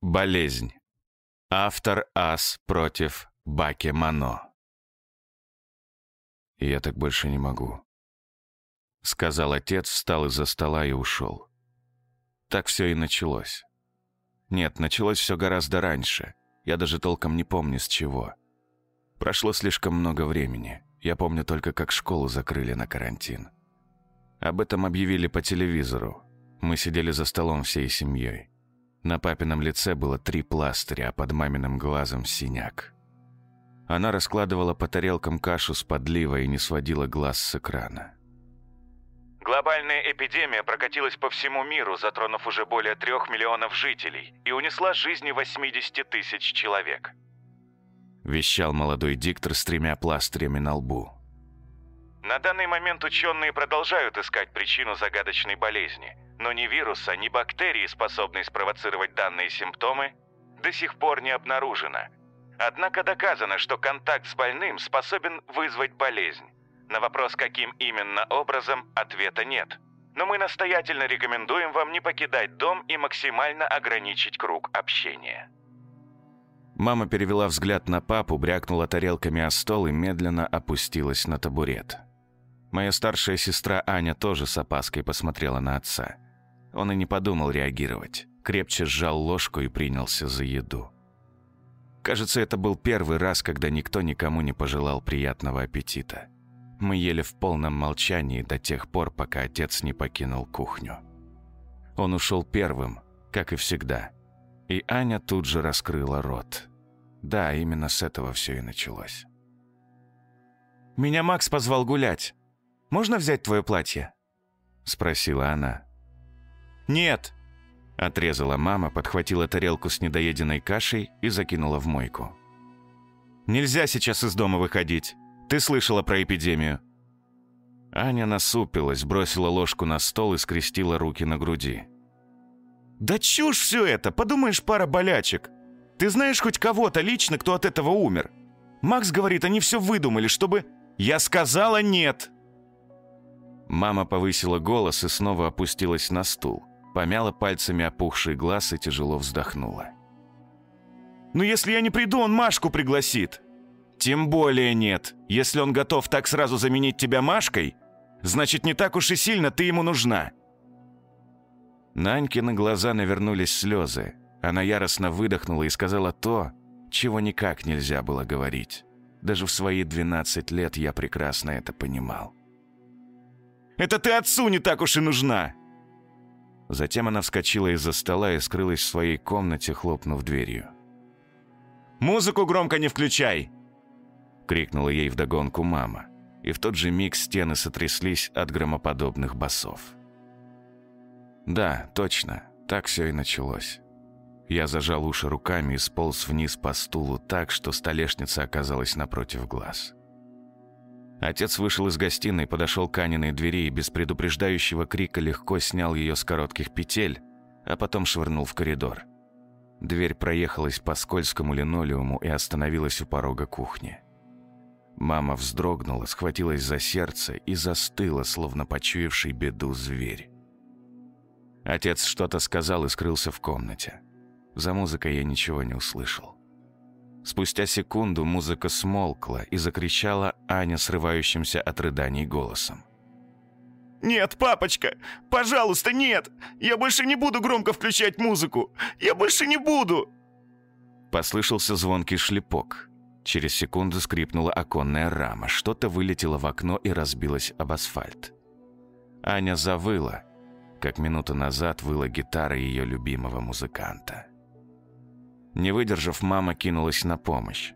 Болезнь. Автор Ас против Баки Мано. «Я так больше не могу», — сказал отец, встал из-за стола и ушел. Так все и началось. Нет, началось все гораздо раньше. Я даже толком не помню с чего. Прошло слишком много времени. Я помню только, как школу закрыли на карантин. Об этом объявили по телевизору. Мы сидели за столом всей семьей. На папином лице было три пластыря, а под маминым глазом синяк. Она раскладывала по тарелкам кашу с подливой и не сводила глаз с экрана. Глобальная эпидемия прокатилась по всему миру, затронув уже более трех миллионов жителей, и унесла жизни 80 тысяч человек. Вещал молодой диктор с тремя пластырями на лбу. На данный момент ученые продолжают искать причину загадочной болезни, но ни вируса, ни бактерии, способные спровоцировать данные симптомы, до сих пор не обнаружено. Однако доказано, что контакт с больным способен вызвать болезнь. На вопрос, каким именно образом, ответа нет. Но мы настоятельно рекомендуем вам не покидать дом и максимально ограничить круг общения. Мама перевела взгляд на папу, брякнула тарелками о стол и медленно опустилась на табурет. Моя старшая сестра Аня тоже с опаской посмотрела на отца. Он и не подумал реагировать. Крепче сжал ложку и принялся за еду. Кажется, это был первый раз, когда никто никому не пожелал приятного аппетита. Мы ели в полном молчании до тех пор, пока отец не покинул кухню. Он ушел первым, как и всегда. И Аня тут же раскрыла рот. Да, именно с этого все и началось. «Меня Макс позвал гулять. Можно взять твое платье?» Спросила она. «Нет!» Отрезала мама, подхватила тарелку с недоеденной кашей и закинула в мойку. «Нельзя сейчас из дома выходить. Ты слышала про эпидемию?» Аня насупилась, бросила ложку на стол и скрестила руки на груди. «Да чушь все это! Подумаешь, пара болячек! Ты знаешь хоть кого-то лично, кто от этого умер? Макс говорит, они все выдумали, чтобы... Я сказала нет!» Мама повысила голос и снова опустилась на стул, помяла пальцами опухший глаз и тяжело вздохнула. «Ну если я не приду, он Машку пригласит!» «Тем более нет. Если он готов так сразу заменить тебя Машкой, значит, не так уж и сильно ты ему нужна». На глаза навернулись слезы. Она яростно выдохнула и сказала то, чего никак нельзя было говорить. Даже в свои 12 лет я прекрасно это понимал. Это ты отцу не так уж и нужна!» Затем она вскочила из-за стола и скрылась в своей комнате, хлопнув дверью. «Музыку громко не включай!» Крикнула ей вдогонку мама, и в тот же миг стены сотряслись от громоподобных басов. Да, точно, так все и началось. Я зажал уши руками и сполз вниз по стулу так, что столешница оказалась напротив глаз. Отец вышел из гостиной, подошел к Аниной двери и без предупреждающего крика легко снял ее с коротких петель, а потом швырнул в коридор. Дверь проехалась по скользкому линолеуму и остановилась у порога кухни. Мама вздрогнула, схватилась за сердце и застыла, словно почуявший беду зверь. Отец что-то сказал и скрылся в комнате. За музыкой я ничего не услышал. Спустя секунду музыка смолкла и закричала Аня срывающимся от рыданий голосом. «Нет, папочка! Пожалуйста, нет! Я больше не буду громко включать музыку! Я больше не буду!» Послышался звонкий шлепок. Через секунду скрипнула оконная рама, что-то вылетело в окно и разбилось об асфальт. Аня завыла, как минуту назад выла гитара ее любимого музыканта. Не выдержав, мама кинулась на помощь.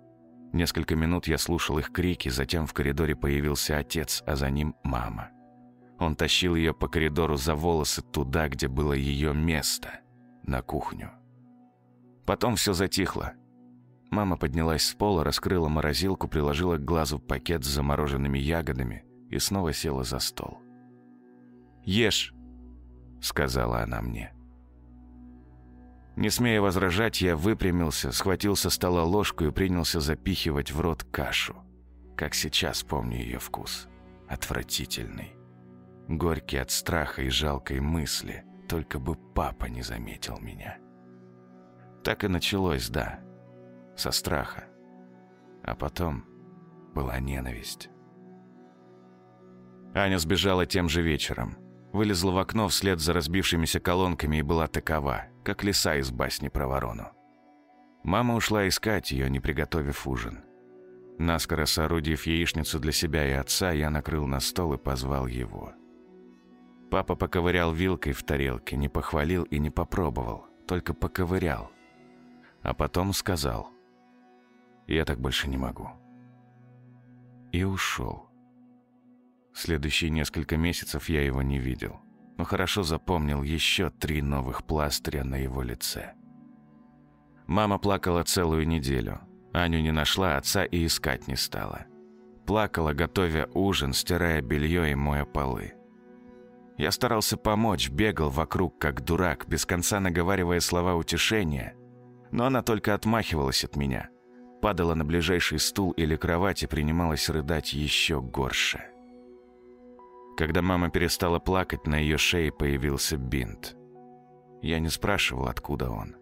Несколько минут я слушал их крики, затем в коридоре появился отец, а за ним мама. Он тащил ее по коридору за волосы туда, где было ее место, на кухню. Потом все затихло. Мама поднялась с пола, раскрыла морозилку, приложила к глазу пакет с замороженными ягодами и снова села за стол. «Ешь», — сказала она мне. Не смея возражать, я выпрямился, схватил со стола ложку и принялся запихивать в рот кашу. Как сейчас помню ее вкус. отвратительный. Горький от страха и жалкой мысли, только бы папа не заметил меня. Так и началось, да, со страха. А потом была ненависть. Аня сбежала тем же вечером. Вылезла в окно вслед за разбившимися колонками и была такова, как лиса из басни про ворону. Мама ушла искать ее, не приготовив ужин. Наскоро соорудив яичницу для себя и отца, я накрыл на стол и позвал его. Папа поковырял вилкой в тарелке, не похвалил и не попробовал, только поковырял. А потом сказал, «Я так больше не могу». И ушел. Следующие несколько месяцев я его не видел, но хорошо запомнил еще три новых пластыря на его лице. Мама плакала целую неделю. Аню не нашла, отца и искать не стала. Плакала, готовя ужин, стирая белье и моя полы. Я старался помочь, бегал вокруг, как дурак, без конца наговаривая слова утешения, но она только отмахивалась от меня, падала на ближайший стул или кровать и принималась рыдать еще горше. Когда мама перестала плакать, на ее шее появился бинт. Я не спрашивал, откуда он,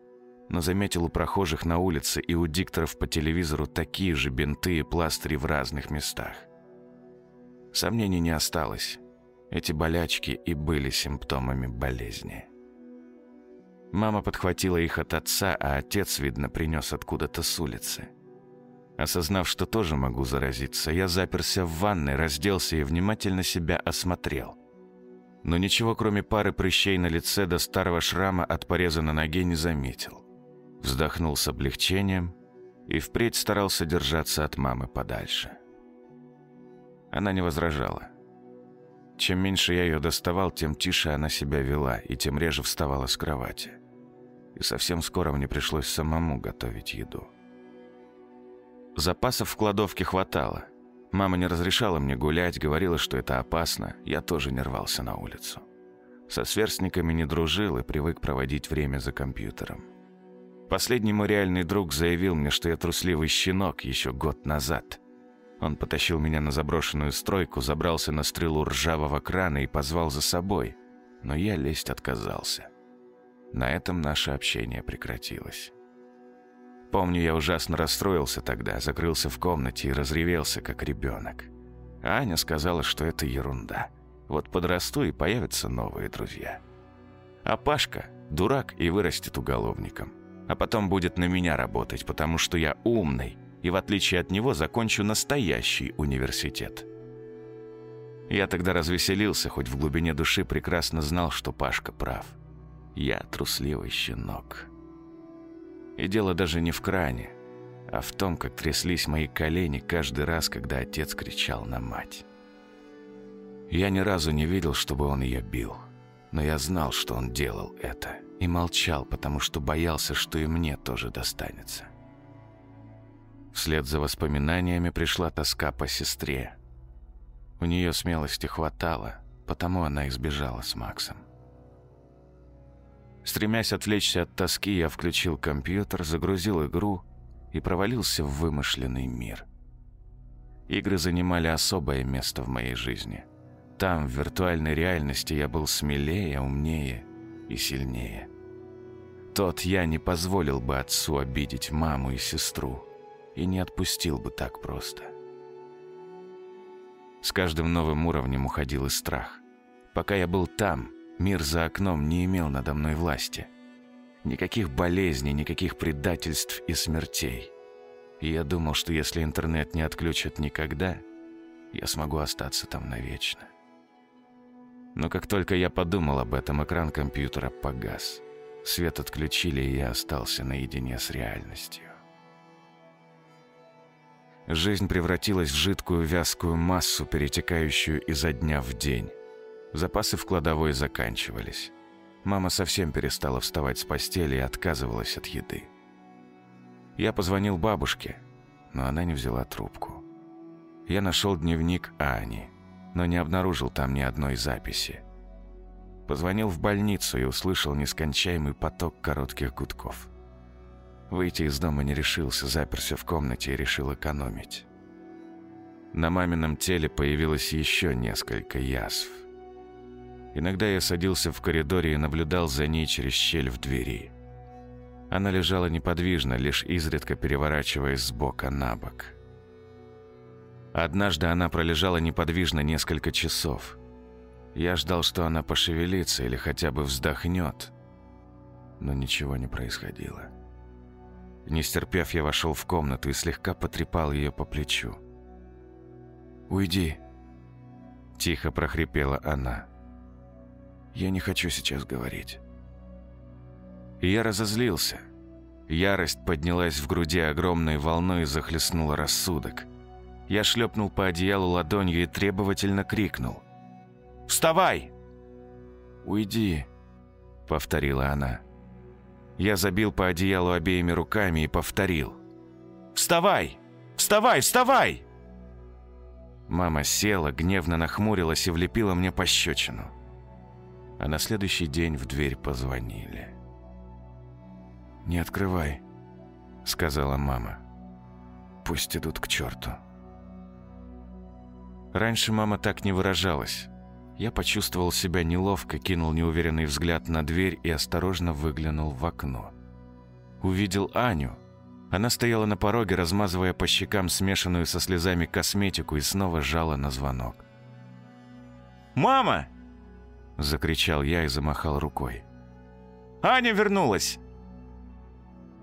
но заметил у прохожих на улице и у дикторов по телевизору такие же бинты и пластыри в разных местах. Сомнений не осталось. Эти болячки и были симптомами болезни. Мама подхватила их от отца, а отец, видно, принес откуда-то с улицы. Осознав, что тоже могу заразиться, я заперся в ванной, разделся и внимательно себя осмотрел. Но ничего, кроме пары прыщей на лице до старого шрама от пореза на ноге не заметил. Вздохнул с облегчением и впредь старался держаться от мамы подальше. Она не возражала. Чем меньше я ее доставал, тем тише она себя вела и тем реже вставала с кровати. И совсем скоро мне пришлось самому готовить еду. Запасов в кладовке хватало. Мама не разрешала мне гулять, говорила, что это опасно. Я тоже не рвался на улицу. Со сверстниками не дружил и привык проводить время за компьютером. Последний мой реальный друг заявил мне, что я трусливый щенок еще год назад. Он потащил меня на заброшенную стройку, забрался на стрелу ржавого крана и позвал за собой, но я лезть отказался. На этом наше общение прекратилось. Помню, я ужасно расстроился тогда, закрылся в комнате и разревелся, как ребенок. Аня сказала, что это ерунда. Вот подрасту и появятся новые друзья. А Пашка – дурак и вырастет уголовником. А потом будет на меня работать, потому что я умный, и в отличие от него закончу настоящий университет. Я тогда развеселился, хоть в глубине души прекрасно знал, что Пашка прав. Я трусливый щенок. И дело даже не в кране, а в том, как тряслись мои колени каждый раз, когда отец кричал на мать. Я ни разу не видел, чтобы он ее бил, но я знал, что он делал это, и молчал, потому что боялся, что и мне тоже достанется. Вслед за воспоминаниями пришла тоска по сестре. У нее смелости хватало, потому она избежала с Максом. Стремясь отвлечься от тоски, я включил компьютер, загрузил игру и провалился в вымышленный мир. Игры занимали особое место в моей жизни. Там, в виртуальной реальности, я был смелее, умнее и сильнее. Тот я не позволил бы отцу обидеть маму и сестру и не отпустил бы так просто. С каждым новым уровнем уходил и страх. Пока я был там, Мир за окном не имел надо мной власти. Никаких болезней, никаких предательств и смертей. И я думал, что если интернет не отключат никогда, я смогу остаться там навечно. Но как только я подумал об этом, экран компьютера погас. Свет отключили, и я остался наедине с реальностью. Жизнь превратилась в жидкую вязкую массу, перетекающую изо дня в день. Запасы в кладовой заканчивались. Мама совсем перестала вставать с постели и отказывалась от еды. Я позвонил бабушке, но она не взяла трубку. Я нашел дневник Ани, но не обнаружил там ни одной записи. Позвонил в больницу и услышал нескончаемый поток коротких гудков. Выйти из дома не решился, заперся в комнате и решил экономить. На мамином теле появилось еще несколько язв. Иногда я садился в коридоре и наблюдал за ней через щель в двери. Она лежала неподвижно, лишь изредка переворачиваясь с бока на бок. Однажды она пролежала неподвижно несколько часов. Я ждал, что она пошевелится или хотя бы вздохнет, но ничего не происходило. Не стерпев, я вошел в комнату и слегка потрепал ее по плечу. «Уйди», – тихо прохрипела она. «Я не хочу сейчас говорить». Я разозлился. Ярость поднялась в груди огромной волной и захлестнула рассудок. Я шлепнул по одеялу ладонью и требовательно крикнул. «Вставай!» «Уйди», — повторила она. Я забил по одеялу обеими руками и повторил. «Вставай! Вставай! Вставай!» Мама села, гневно нахмурилась и влепила мне пощечину. А на следующий день в дверь позвонили. «Не открывай», — сказала мама. «Пусть идут к черту». Раньше мама так не выражалась. Я почувствовал себя неловко, кинул неуверенный взгляд на дверь и осторожно выглянул в окно. Увидел Аню. Она стояла на пороге, размазывая по щекам смешанную со слезами косметику и снова жала на звонок. «Мама!» – закричал я и замахал рукой. «Аня вернулась!»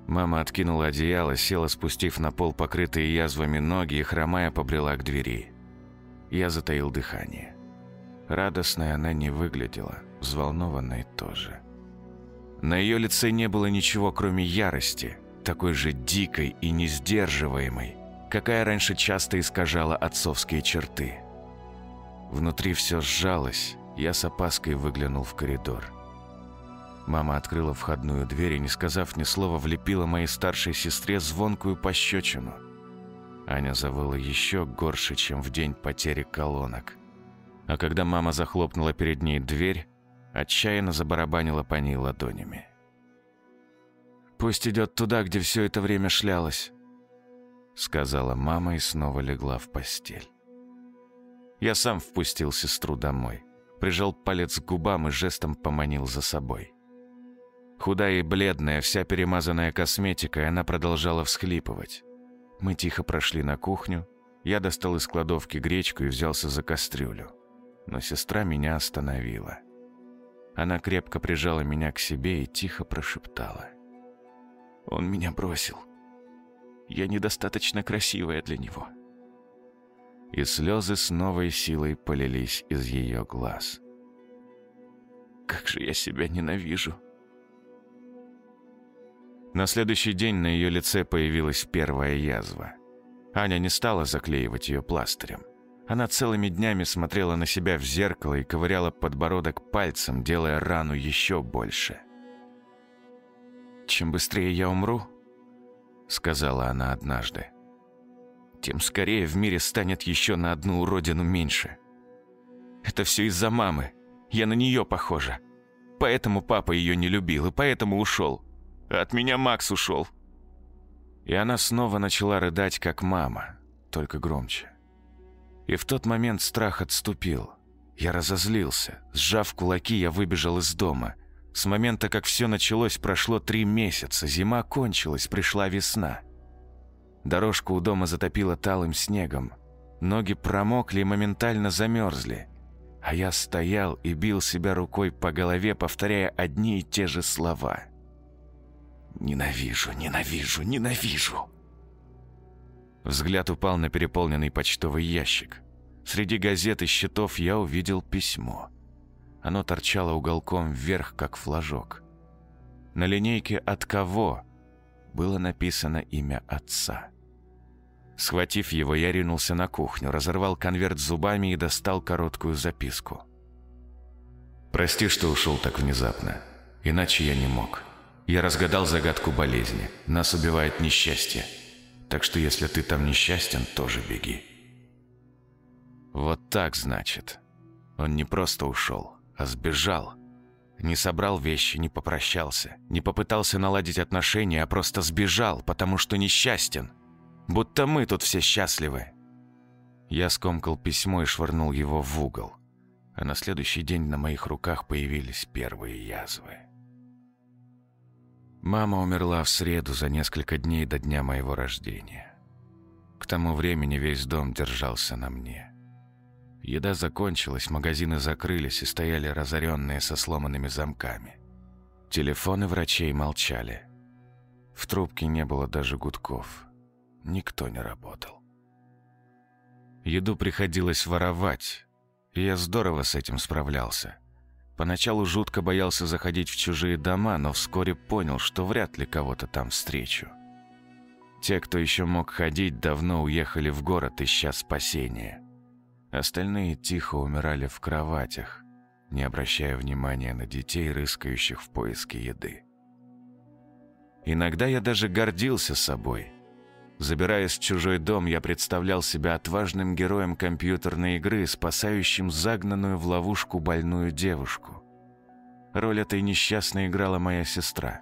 Мама откинула одеяло, села, спустив на пол покрытые язвами ноги и, хромая, побрела к двери. Я затаил дыхание. Радостной она не выглядела, взволнованной тоже. На ее лице не было ничего, кроме ярости, такой же дикой и несдерживаемой, какая раньше часто искажала отцовские черты. Внутри все сжалось, я с опаской выглянул в коридор. Мама открыла входную дверь и, не сказав ни слова, влепила моей старшей сестре звонкую пощечину. Аня завыла еще горше, чем в день потери колонок а когда мама захлопнула перед ней дверь, отчаянно забарабанила по ней ладонями. «Пусть идет туда, где все это время шлялась», — сказала мама и снова легла в постель. Я сам впустил сестру домой, прижал палец к губам и жестом поманил за собой. Худая и бледная, вся перемазанная косметикой, она продолжала всхлипывать. Мы тихо прошли на кухню, я достал из кладовки гречку и взялся за кастрюлю но сестра меня остановила. Она крепко прижала меня к себе и тихо прошептала. «Он меня бросил. Я недостаточно красивая для него». И слезы с новой силой полились из ее глаз. «Как же я себя ненавижу!» На следующий день на ее лице появилась первая язва. Аня не стала заклеивать ее пластырем. Она целыми днями смотрела на себя в зеркало и ковыряла подбородок пальцем, делая рану еще больше. «Чем быстрее я умру», — сказала она однажды, «тем скорее в мире станет еще на одну уродину меньше. Это все из-за мамы. Я на нее похожа. Поэтому папа ее не любил и поэтому ушел. А от меня Макс ушел». И она снова начала рыдать, как мама, только громче. И в тот момент страх отступил. Я разозлился. Сжав кулаки, я выбежал из дома. С момента, как все началось, прошло три месяца. Зима кончилась, пришла весна. Дорожку у дома затопило талым снегом. Ноги промокли и моментально замерзли. А я стоял и бил себя рукой по голове, повторяя одни и те же слова. «Ненавижу, ненавижу, ненавижу!» Взгляд упал на переполненный почтовый ящик. Среди газет и счетов я увидел письмо. Оно торчало уголком вверх, как флажок. На линейке «От кого?» Было написано имя отца. Схватив его, я ринулся на кухню, разорвал конверт зубами и достал короткую записку. «Прости, что ушел так внезапно. Иначе я не мог. Я разгадал загадку болезни. Нас убивает несчастье. Так что если ты там несчастен, тоже беги. Вот так, значит. Он не просто ушел, а сбежал. Не собрал вещи, не попрощался, не попытался наладить отношения, а просто сбежал, потому что несчастен. Будто мы тут все счастливы. Я скомкал письмо и швырнул его в угол, а на следующий день на моих руках появились первые язвы. Мама умерла в среду за несколько дней до дня моего рождения. К тому времени весь дом держался на мне. Еда закончилась, магазины закрылись и стояли разоренные со сломанными замками. Телефоны врачей молчали. В трубке не было даже гудков. Никто не работал. Еду приходилось воровать, и я здорово с этим справлялся. Поначалу жутко боялся заходить в чужие дома, но вскоре понял, что вряд ли кого-то там встречу. Те, кто еще мог ходить, давно уехали в город, ища спасения. Остальные тихо умирали в кроватях, не обращая внимания на детей, рыскающих в поиске еды. Иногда я даже гордился собой. Забираясь в чужой дом, я представлял себя отважным героем компьютерной игры, спасающим загнанную в ловушку больную девушку. Роль этой несчастной играла моя сестра.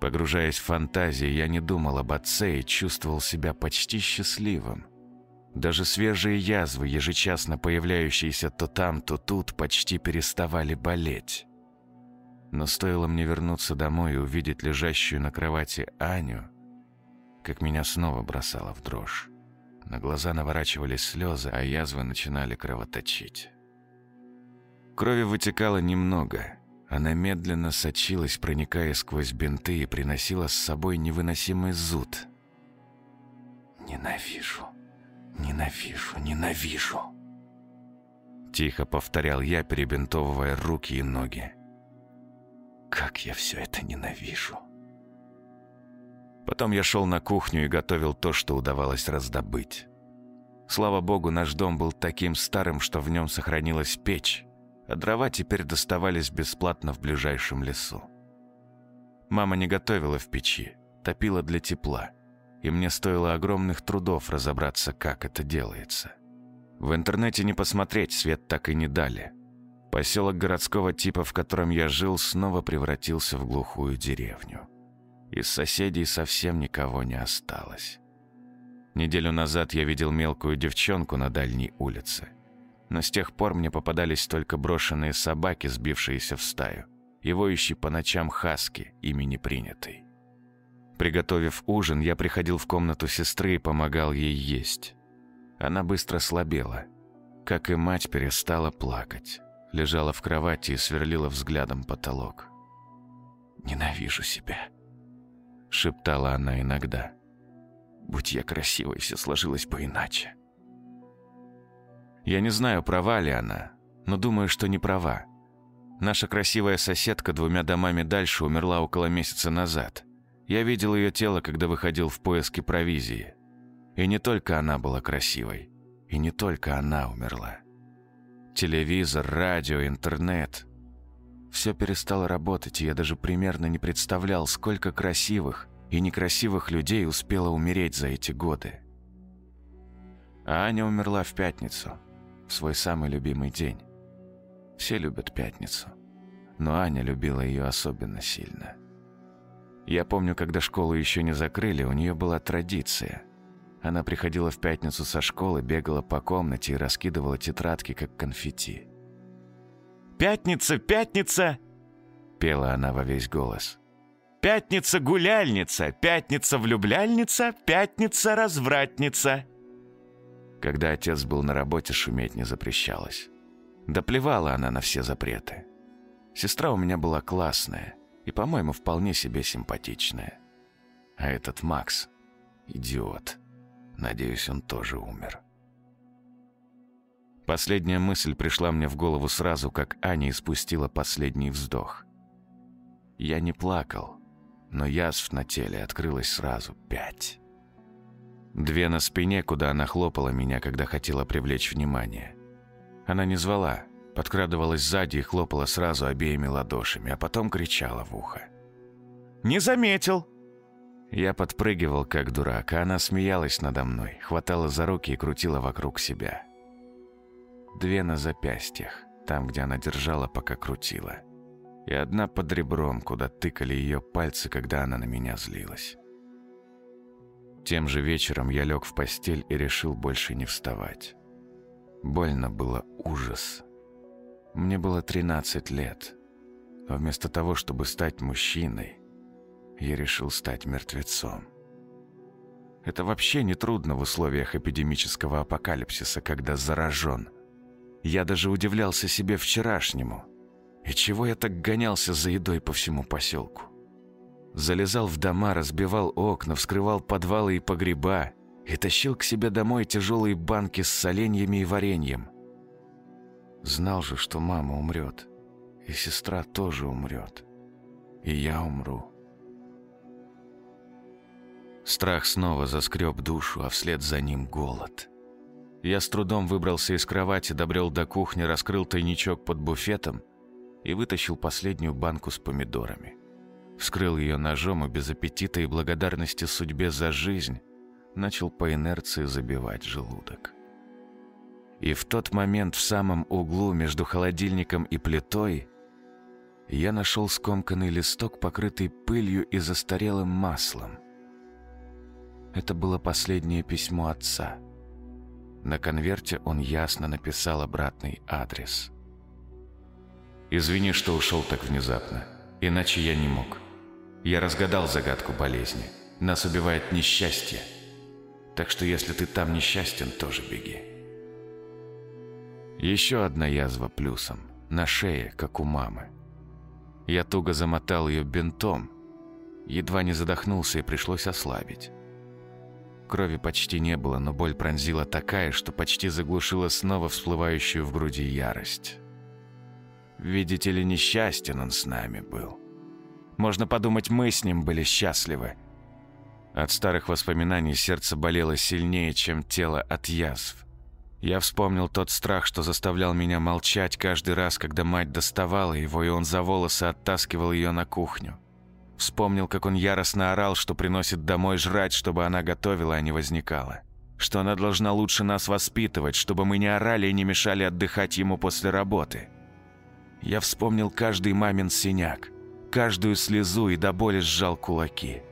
Погружаясь в фантазии, я не думал об отце и чувствовал себя почти счастливым. Даже свежие язвы, ежечасно появляющиеся то там, то тут, почти переставали болеть. Но стоило мне вернуться домой и увидеть лежащую на кровати Аню, как меня снова бросало в дрожь. На глаза наворачивались слезы, а язвы начинали кровоточить. Крови вытекало немного. Она медленно сочилась, проникая сквозь бинты и приносила с собой невыносимый зуд. «Ненавижу, ненавижу, ненавижу!» Тихо повторял я, перебинтовывая руки и ноги. «Как я все это ненавижу!» Потом я шел на кухню и готовил то, что удавалось раздобыть. Слава богу, наш дом был таким старым, что в нем сохранилась печь, а дрова теперь доставались бесплатно в ближайшем лесу. Мама не готовила в печи, топила для тепла, и мне стоило огромных трудов разобраться, как это делается. В интернете не посмотреть, свет так и не дали. Поселок городского типа, в котором я жил, снова превратился в глухую деревню. Из соседей совсем никого не осталось. Неделю назад я видел мелкую девчонку на дальней улице. Но с тех пор мне попадались только брошенные собаки, сбившиеся в стаю, и воющий по ночам хаски, ими принятый. Приготовив ужин, я приходил в комнату сестры и помогал ей есть. Она быстро слабела. Как и мать, перестала плакать. Лежала в кровати и сверлила взглядом потолок. «Ненавижу себя», шептала она иногда. «Будь я красивой, все сложилось бы иначе». Я не знаю, права ли она, но думаю, что не права. Наша красивая соседка двумя домами дальше умерла около месяца назад. Я видел ее тело, когда выходил в поиски провизии. И не только она была красивой, и не только она умерла. Телевизор, радио, интернет все перестало работать, и я даже примерно не представлял, сколько красивых и некрасивых людей успело умереть за эти годы. А Аня умерла в пятницу, в свой самый любимый день. Все любят пятницу, но Аня любила ее особенно сильно. Я помню, когда школу еще не закрыли, у нее была традиция. Она приходила в пятницу со школы, бегала по комнате и раскидывала тетрадки, как конфетти. «Пятница, пятница!» — пела она во весь голос. «Пятница-гуляльница, пятница-влюбляльница, пятница-развратница!» Когда отец был на работе, шуметь не запрещалось. Да плевала она на все запреты. Сестра у меня была классная и, по-моему, вполне себе симпатичная. А этот Макс — идиот. Надеюсь, он тоже умер. Последняя мысль пришла мне в голову сразу, как Аня испустила последний вздох. Я не плакал, но язв на теле открылось сразу пять. Две на спине, куда она хлопала меня, когда хотела привлечь внимание. Она не звала, подкрадывалась сзади и хлопала сразу обеими ладошами, а потом кричала в ухо. «Не заметил!» Я подпрыгивал, как дурак, а она смеялась надо мной, хватала за руки и крутила вокруг себя две на запястьях, там, где она держала, пока крутила. И одна под ребром, куда тыкали ее пальцы, когда она на меня злилась. Тем же вечером я лег в постель и решил больше не вставать. Больно было ужас. Мне было 13 лет. А вместо того, чтобы стать мужчиной, я решил стать мертвецом. Это вообще не трудно в условиях эпидемического апокалипсиса, когда заражен. Я даже удивлялся себе вчерашнему. И чего я так гонялся за едой по всему поселку? Залезал в дома, разбивал окна, вскрывал подвалы и погреба и тащил к себе домой тяжелые банки с соленьями и вареньем. Знал же, что мама умрет, и сестра тоже умрет, и я умру. Страх снова заскреб душу, а вслед за ним голод. Я с трудом выбрался из кровати, добрел до кухни, раскрыл тайничок под буфетом и вытащил последнюю банку с помидорами. Вскрыл ее ножом и без аппетита и благодарности судьбе за жизнь начал по инерции забивать желудок. И в тот момент в самом углу между холодильником и плитой я нашел скомканный листок, покрытый пылью и застарелым маслом. Это было последнее письмо отца. На конверте он ясно написал обратный адрес. «Извини, что ушел так внезапно. Иначе я не мог. Я разгадал загадку болезни. Нас убивает несчастье. Так что если ты там несчастен, тоже беги». Еще одна язва плюсом. На шее, как у мамы. Я туго замотал ее бинтом. Едва не задохнулся и пришлось ослабить. Крови почти не было, но боль пронзила такая, что почти заглушила снова всплывающую в груди ярость. Видите ли, несчастен он с нами был. Можно подумать, мы с ним были счастливы. От старых воспоминаний сердце болело сильнее, чем тело от язв. Я вспомнил тот страх, что заставлял меня молчать каждый раз, когда мать доставала его, и он за волосы оттаскивал ее на кухню. Вспомнил, как он яростно орал, что приносит домой жрать, чтобы она готовила, а не возникала. Что она должна лучше нас воспитывать, чтобы мы не орали и не мешали отдыхать ему после работы. Я вспомнил каждый мамин синяк, каждую слезу и до боли сжал кулаки.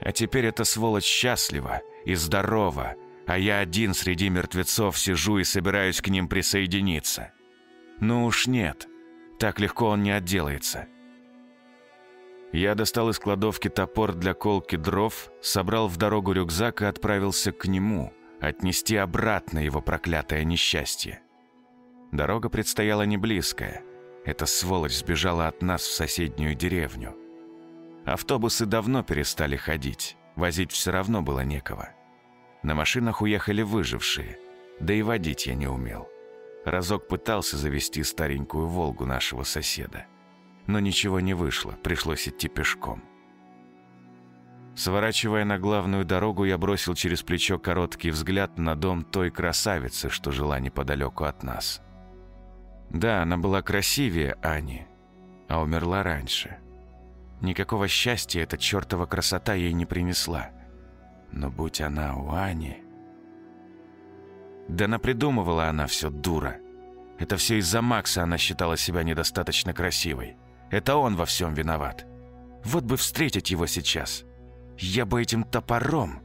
А теперь эта сволочь счастлива и здорова, а я один среди мертвецов сижу и собираюсь к ним присоединиться. Ну уж нет, так легко он не отделается. Я достал из кладовки топор для колки дров, собрал в дорогу рюкзак и отправился к нему, отнести обратно его проклятое несчастье. Дорога предстояла не близкая. Эта сволочь сбежала от нас в соседнюю деревню. Автобусы давно перестали ходить, возить все равно было некого. На машинах уехали выжившие, да и водить я не умел. Разок пытался завести старенькую «Волгу» нашего соседа но ничего не вышло, пришлось идти пешком. Сворачивая на главную дорогу, я бросил через плечо короткий взгляд на дом той красавицы, что жила неподалеку от нас. Да, она была красивее Ани, а умерла раньше. Никакого счастья эта чертова красота ей не принесла. Но будь она у Ани... Да напридумывала она все, дура. Это все из-за Макса она считала себя недостаточно красивой. Это он во всем виноват. Вот бы встретить его сейчас. Я бы этим топором...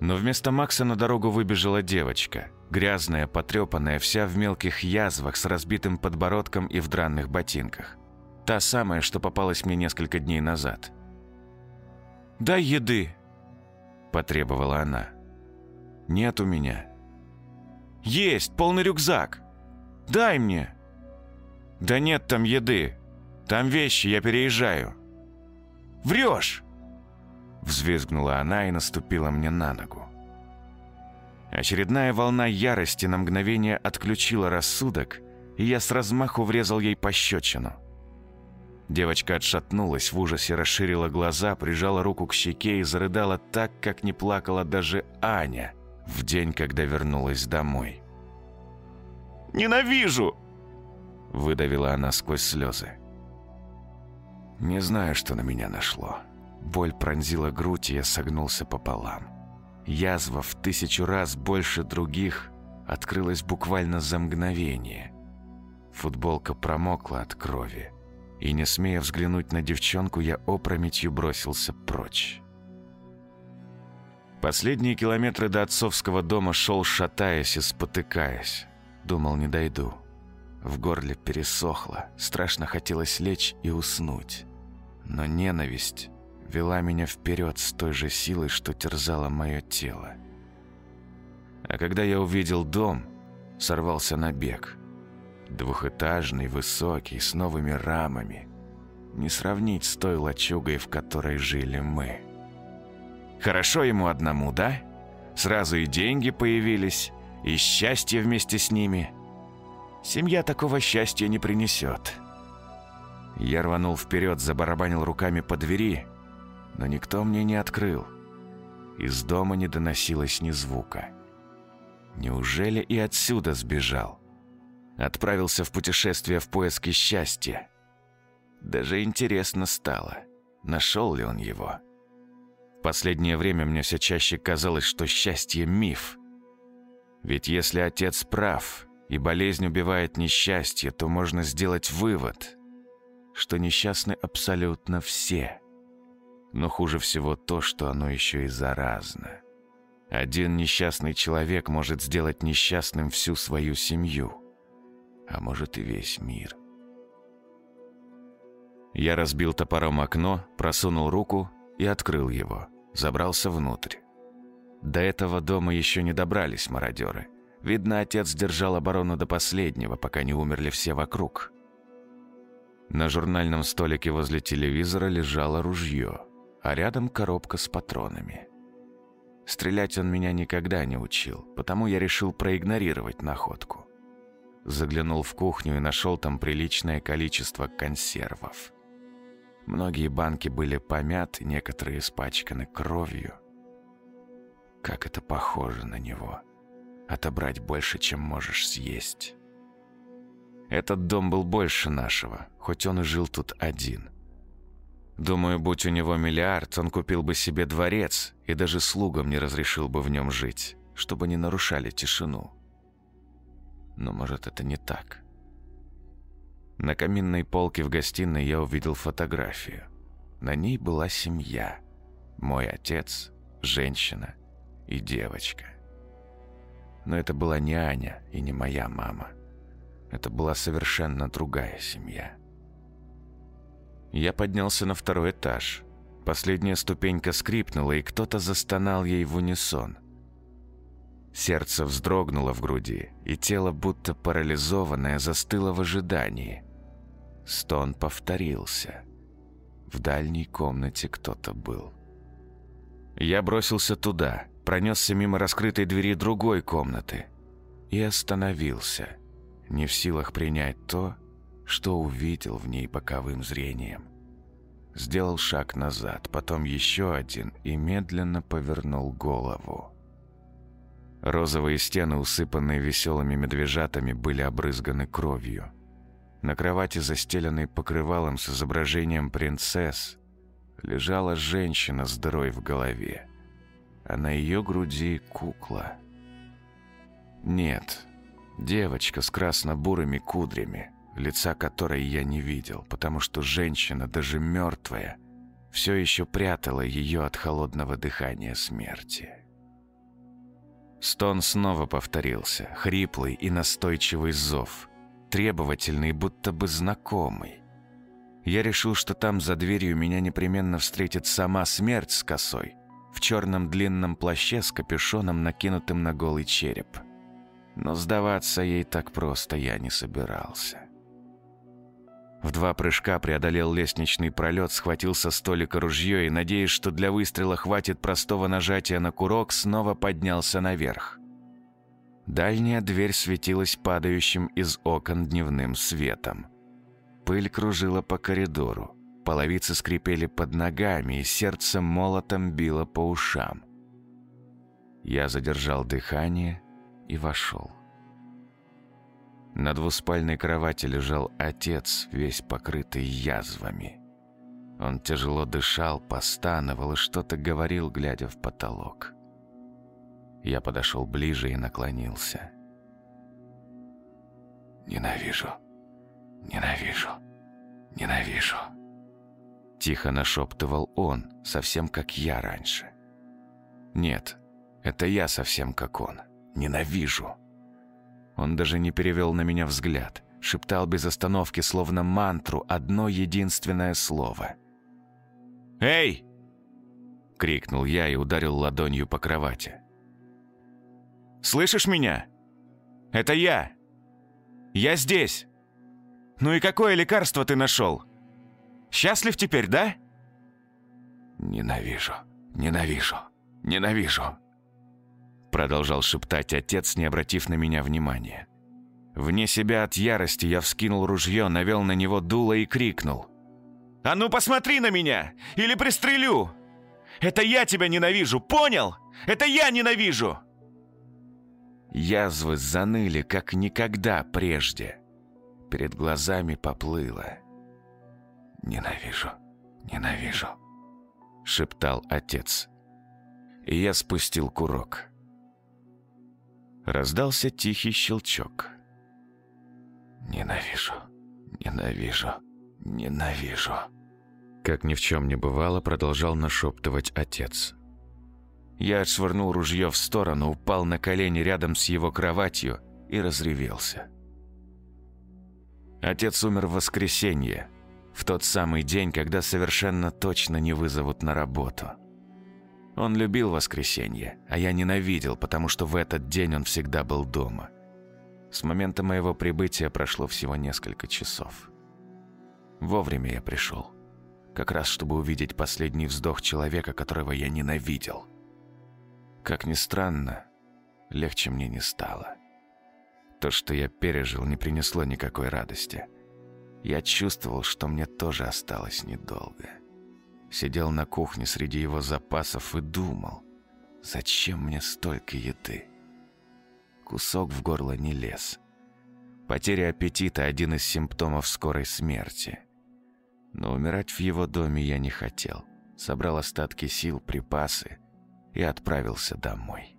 Но вместо Макса на дорогу выбежала девочка. Грязная, потрепанная, вся в мелких язвах, с разбитым подбородком и в дранных ботинках. Та самая, что попалась мне несколько дней назад. «Дай еды!» – потребовала она. «Нет у меня». «Есть! Полный рюкзак! Дай мне!» «Да нет там еды!» Там вещи, я переезжаю». «Врешь!» Взвизгнула она и наступила мне на ногу. Очередная волна ярости на мгновение отключила рассудок, и я с размаху врезал ей пощечину. Девочка отшатнулась, в ужасе расширила глаза, прижала руку к щеке и зарыдала так, как не плакала даже Аня в день, когда вернулась домой. «Ненавижу!» – выдавила она сквозь слезы. Не знаю, что на меня нашло. Боль пронзила грудь, и я согнулся пополам. Язва в тысячу раз больше других открылась буквально за мгновение. Футболка промокла от крови, и, не смея взглянуть на девчонку, я опрометью бросился прочь. Последние километры до отцовского дома шел, шатаясь и спотыкаясь. Думал, не дойду. В горле пересохло, страшно хотелось лечь и уснуть. Но ненависть вела меня вперед с той же силой, что терзала мое тело. А когда я увидел дом, сорвался на бег. Двухэтажный, высокий, с новыми рамами. Не сравнить с той лачугой, в которой жили мы. Хорошо ему одному, да? Сразу и деньги появились, и счастье вместе с ними. Семья такого счастья не принесет. Я рванул вперед, забарабанил руками по двери, но никто мне не открыл. Из дома не доносилось ни звука. Неужели и отсюда сбежал? Отправился в путешествие в поиске счастья. Даже интересно стало, нашел ли он его. В последнее время мне все чаще казалось, что счастье – миф. Ведь если отец прав, и болезнь убивает несчастье, то можно сделать вывод, что несчастны абсолютно все. Но хуже всего то, что оно еще и заразно. Один несчастный человек может сделать несчастным всю свою семью, а может и весь мир. Я разбил топором окно, просунул руку и открыл его. Забрался внутрь. До этого дома еще не добрались мародеры. Видно, отец держал оборону до последнего, пока не умерли все вокруг. На журнальном столике возле телевизора лежало ружье, а рядом коробка с патронами. Стрелять он меня никогда не учил, потому я решил проигнорировать находку. Заглянул в кухню и нашел там приличное количество консервов. Многие банки были помяты, некоторые испачканы кровью. Как это похоже на него. Отобрать больше, чем можешь съесть. Этот дом был больше нашего, хоть он и жил тут один. Думаю, будь у него миллиард, он купил бы себе дворец и даже слугам не разрешил бы в нем жить, чтобы не нарушали тишину. Но может это не так. На каминной полке в гостиной я увидел фотографию. На ней была семья. Мой отец, женщина и девочка. Но это была не Аня и не моя мама. Это была совершенно другая семья. Я поднялся на второй этаж. Последняя ступенька скрипнула, и кто-то застонал ей в унисон. Сердце вздрогнуло в груди, и тело, будто парализованное, застыло в ожидании. Стон повторился. В дальней комнате кто-то был. Я бросился туда, пронесся мимо раскрытой двери другой комнаты и остановился, не в силах принять то, что увидел в ней боковым зрением. Сделал шаг назад, потом еще один и медленно повернул голову. Розовые стены, усыпанные веселыми медвежатами, были обрызганы кровью. На кровати, застеленной покрывалом с изображением принцесс, лежала женщина с дырой в голове, а на ее груди кукла. Нет, девочка с красно-бурыми кудрями, лица которой я не видел, потому что женщина, даже мертвая, все еще прятала ее от холодного дыхания смерти. Стон снова повторился, хриплый и настойчивый зов – требовательный, будто бы знакомый. Я решил, что там за дверью меня непременно встретит сама смерть с косой, в черном длинном плаще с капюшоном, накинутым на голый череп. Но сдаваться ей так просто я не собирался. В два прыжка преодолел лестничный пролет, схватил со столика ружье и, надеясь, что для выстрела хватит простого нажатия на курок, снова поднялся наверх. Дальняя дверь светилась падающим из окон дневным светом. Пыль кружила по коридору, половицы скрипели под ногами, и сердце молотом било по ушам. Я задержал дыхание и вошел. На двуспальной кровати лежал отец, весь покрытый язвами. Он тяжело дышал, постановал и что-то говорил, глядя в потолок. Я подошел ближе и наклонился. «Ненавижу, ненавижу, ненавижу», Тихо нашептывал он, совсем как я раньше. Нет, это я совсем как он. Ненавижу. Он даже не перевел на меня взгляд. Шептал без остановки, словно мантру, одно единственное слово. «Эй!» — крикнул я и ударил ладонью по кровати. «Слышишь меня? Это я! Я здесь! Ну и какое лекарство ты нашел? Счастлив теперь, да?» «Ненавижу, ненавижу, ненавижу!» Продолжал шептать отец, не обратив на меня внимания. Вне себя от ярости я вскинул ружье, навел на него дуло и крикнул. «А ну посмотри на меня! Или пристрелю! Это я тебя ненавижу, понял? Это я ненавижу!» Язвы заныли, как никогда прежде. Перед глазами поплыло. «Ненавижу, ненавижу», — шептал отец. И я спустил курок. Раздался тихий щелчок. «Ненавижу, ненавижу, ненавижу». Как ни в чем не бывало, продолжал нашептывать отец. Я отшвырнул ружье в сторону, упал на колени рядом с его кроватью и разревелся. Отец умер в воскресенье, в тот самый день, когда совершенно точно не вызовут на работу. Он любил воскресенье, а я ненавидел, потому что в этот день он всегда был дома. С момента моего прибытия прошло всего несколько часов. Вовремя я пришел. Как раз, чтобы увидеть последний вздох человека, которого я ненавидел. Как ни странно, легче мне не стало. То, что я пережил, не принесло никакой радости. Я чувствовал, что мне тоже осталось недолго. Сидел на кухне среди его запасов и думал, зачем мне столько еды? Кусок в горло не лез. Потеря аппетита – один из симптомов скорой смерти. Но умирать в его доме я не хотел. Собрал остатки сил, припасы и отправился домой.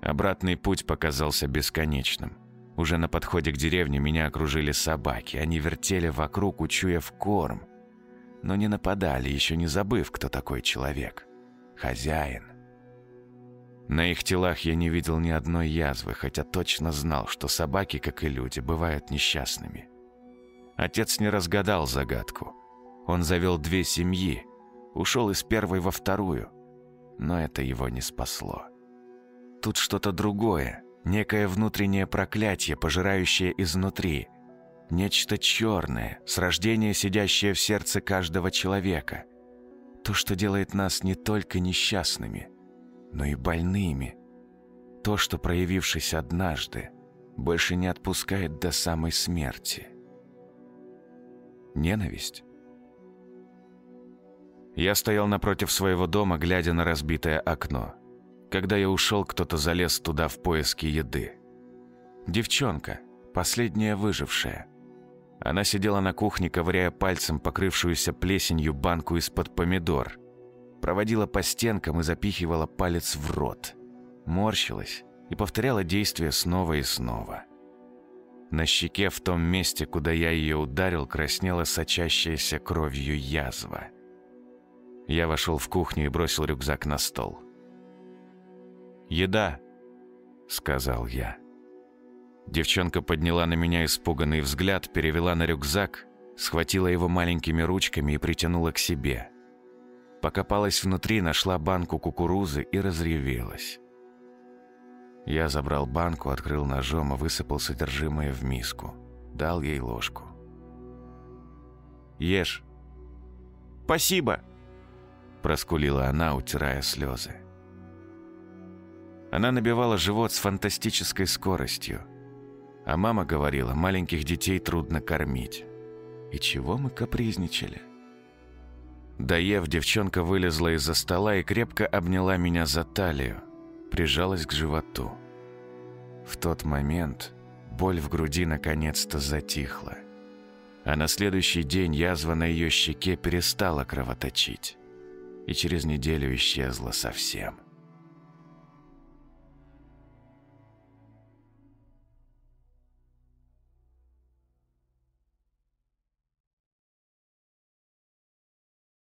Обратный путь показался бесконечным. Уже на подходе к деревне меня окружили собаки. Они вертели вокруг, учуяв корм. Но не нападали, еще не забыв, кто такой человек. Хозяин. На их телах я не видел ни одной язвы, хотя точно знал, что собаки, как и люди, бывают несчастными. Отец не разгадал загадку. Он завел две семьи, ушел из первой во вторую, но это его не спасло. Тут что-то другое, некое внутреннее проклятие, пожирающее изнутри. Нечто черное, с рождения сидящее в сердце каждого человека. То, что делает нас не только несчастными, но и больными. То, что, проявившись однажды, больше не отпускает до самой смерти. Ненависть? Я стоял напротив своего дома, глядя на разбитое окно. Когда я ушел, кто-то залез туда в поиски еды. Девчонка, последняя выжившая. Она сидела на кухне, ковыряя пальцем покрывшуюся плесенью банку из-под помидор. Проводила по стенкам и запихивала палец в рот. Морщилась и повторяла действия снова и снова. На щеке в том месте, куда я ее ударил, краснела сочащаяся кровью язва. Я вошел в кухню и бросил рюкзак на стол. «Еда», — сказал я. Девчонка подняла на меня испуганный взгляд, перевела на рюкзак, схватила его маленькими ручками и притянула к себе. Покопалась внутри, нашла банку кукурузы и разревелась. Я забрал банку, открыл ножом и высыпал содержимое в миску. Дал ей ложку. «Ешь». «Спасибо», – проскулила она, утирая слезы. Она набивала живот с фантастической скоростью. А мама говорила, маленьких детей трудно кормить. И чего мы капризничали? Доев, девчонка вылезла из-за стола и крепко обняла меня за талию, прижалась к животу. В тот момент боль в груди наконец-то затихла. А на следующий день язва на ее щеке перестала кровоточить. И через неделю исчезла совсем.